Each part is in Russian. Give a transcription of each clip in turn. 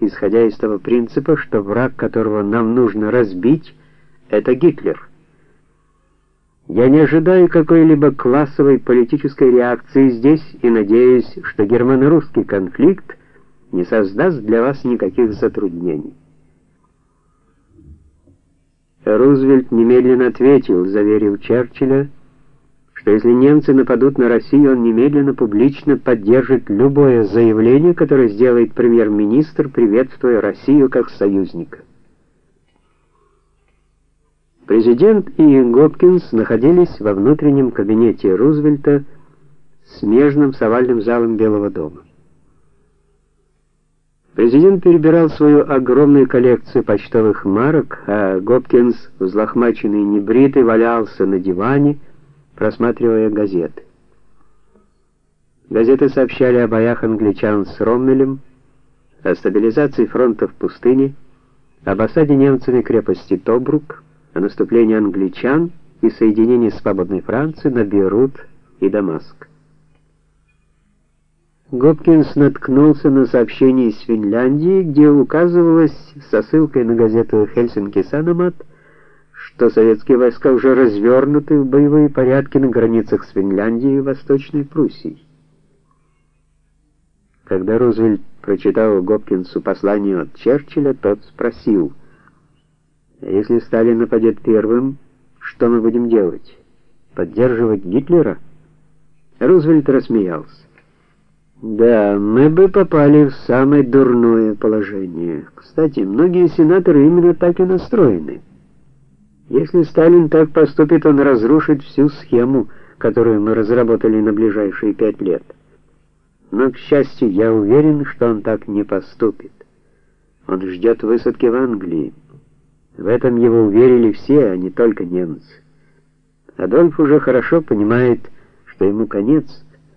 исходя из того принципа, что враг, которого нам нужно разбить, это Гитлер. Я не ожидаю какой-либо классовой политической реакции здесь и надеюсь, что германо-русский конфликт не создаст для вас никаких затруднений. Рузвельт немедленно ответил, заверив Черчилля, что если немцы нападут на Россию, он немедленно публично поддержит любое заявление, которое сделает премьер-министр, приветствуя Россию как союзника. Президент и Гопкинс находились во внутреннем кабинете Рузвельта, смежном с овальным залом Белого дома. Президент перебирал свою огромную коллекцию почтовых марок, а Гопкинс, взлохмаченный и небритый, валялся на диване, просматривая газеты. Газеты сообщали о боях англичан с Роммелем, о стабилизации фронта в пустыне, об осаде немцами крепости Тобрук, о наступлении англичан и соединении свободной Франции на Бейрут и Дамаск. Гопкинс наткнулся на сообщение из Финляндии, где указывалось со ссылкой на газету Хельсинки Санамат, что советские войска уже развернуты в боевые порядки на границах с Финляндией и Восточной Пруссией. Когда Рузвельт прочитал Гопкинсу послание от Черчилля, тот спросил: «А если Сталин нападет первым, что мы будем делать? Поддерживать Гитлера?" Рузвельт рассмеялся. Да, мы бы попали в самое дурное положение. Кстати, многие сенаторы именно так и настроены. Если Сталин так поступит, он разрушит всю схему, которую мы разработали на ближайшие пять лет. Но, к счастью, я уверен, что он так не поступит. Он ждет высадки в Англии. В этом его уверили все, а не только немцы. Адольф уже хорошо понимает, что ему конец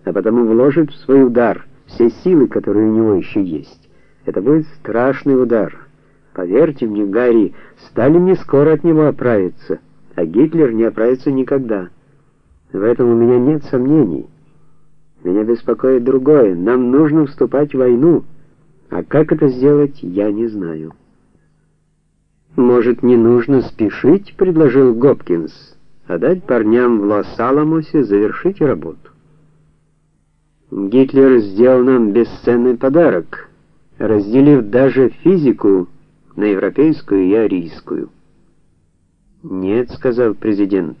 а потому вложит в свой удар все силы, которые у него еще есть. Это будет страшный удар. Поверьте мне, Гарри, Сталин не скоро от него оправится, а Гитлер не оправится никогда. В этом у меня нет сомнений. Меня беспокоит другое. Нам нужно вступать в войну, а как это сделать, я не знаю. Может, не нужно спешить, предложил Гопкинс, а дать парням в Лос-Аламосе завершить работу. Гитлер сделал нам бесценный подарок, разделив даже физику на европейскую и арийскую. "Нет", сказал президент.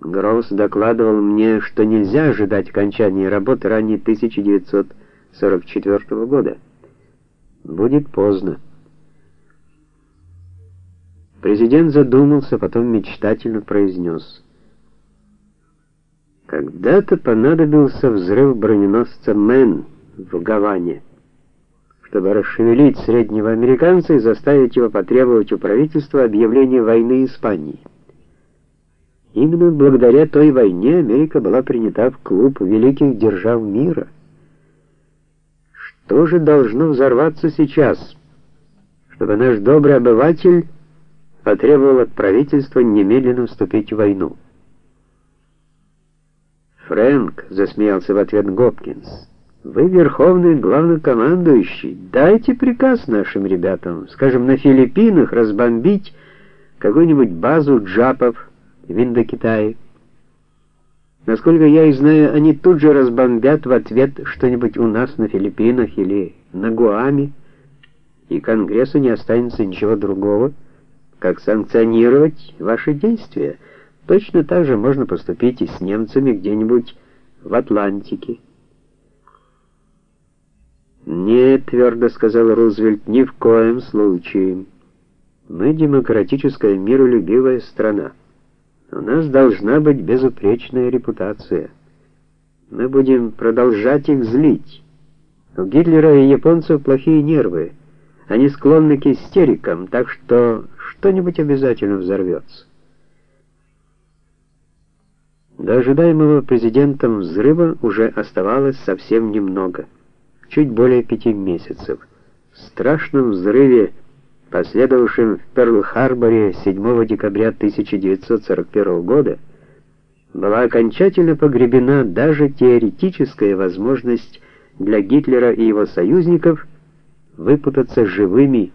Гроус докладывал мне, что нельзя ожидать окончания работы ранее 1944 года. Будет поздно. Президент задумался, потом мечтательно произнес: когда-то понадобился взрыв броненосца Мэн в Гаване, чтобы расшевелить среднего американца и заставить его потребовать у правительства объявления войны Испании. Именно благодаря той войне Америка была принята в клуб великих держав мира. Что же должно взорваться сейчас, чтобы наш добрый обыватель потребовал от правительства немедленно вступить в войну? Фрэнк, засмеялся в ответ Гопкинс. Вы верховный главнокомандующий. Дайте приказ нашим ребятам, скажем, на Филиппинах разбомбить какую-нибудь базу джапов в Индокитае. Насколько я и знаю, они тут же разбомбят в ответ что-нибудь у нас на Филиппинах или на Гуаме, и Конгрессу не останется ничего другого, как санкционировать ваши действия. Точно так же можно поступить и с немцами где-нибудь в Атлантике. «Нет», — твердо сказал Рузвельт, — «ни в коем случае. Мы демократическая, миролюбивая страна. У нас должна быть безупречная репутация. Мы будем продолжать их злить. У Гитлера и японцев плохие нервы. Они склонны к истерикам, так что что-нибудь обязательно взорвется. До ожидаемого президентом взрыва уже оставалось совсем немного, чуть более пяти месяцев. В страшном взрыве, последовавшем в Перл-Харборе 7 декабря 1941 года, была окончательно погребена даже теоретическая возможность для Гитлера и его союзников выпутаться живыми